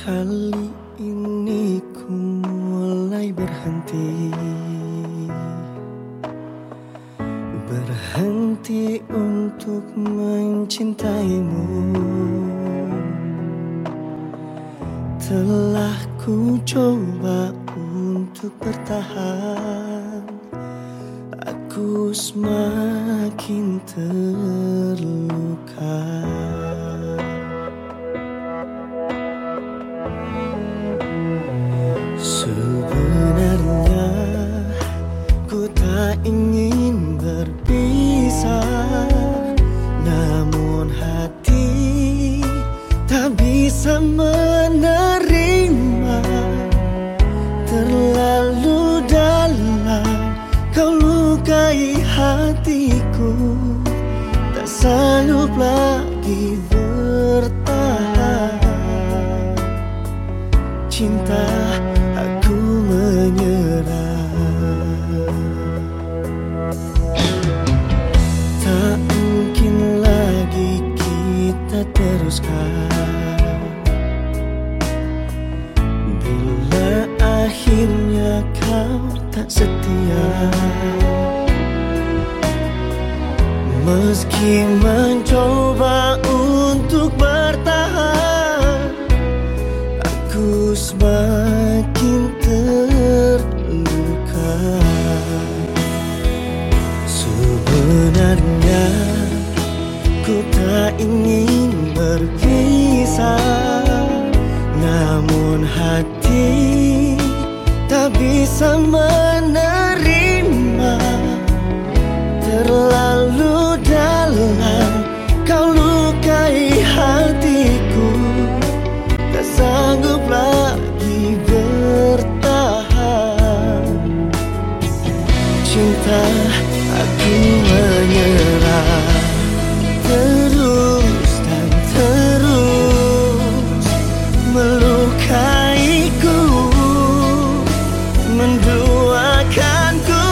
Kali ini ku mulai berhenti. Berhenti untuk mencintaimu. Telah ku coba untuk bertahan. Aku semakin terluka Sanggup lagi bertahan. Cinta aku menyerah. Tak mungkin lagi kita teruskan. Bila akhirnya kau tak setia Meski mencoba untuk bertahan Aku semakin terluka. Sebenarnya ku tak ingin berpisah Namun hati tak bisa menerima Cinta aku menyerah. Terus dan terus Melukaiku Menduakanku.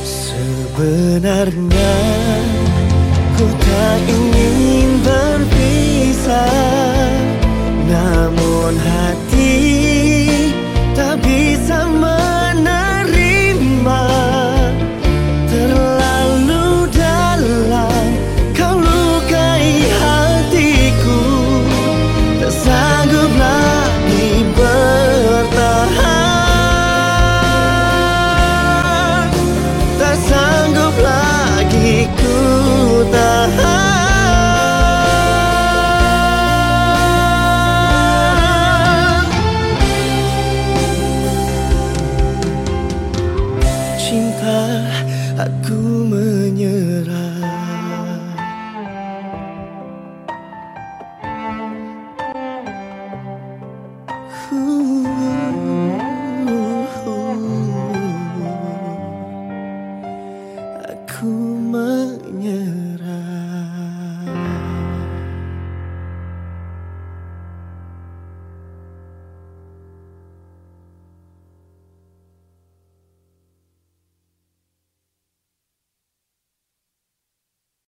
Sebenarnya ku tak ingin berpisah Namun hati aku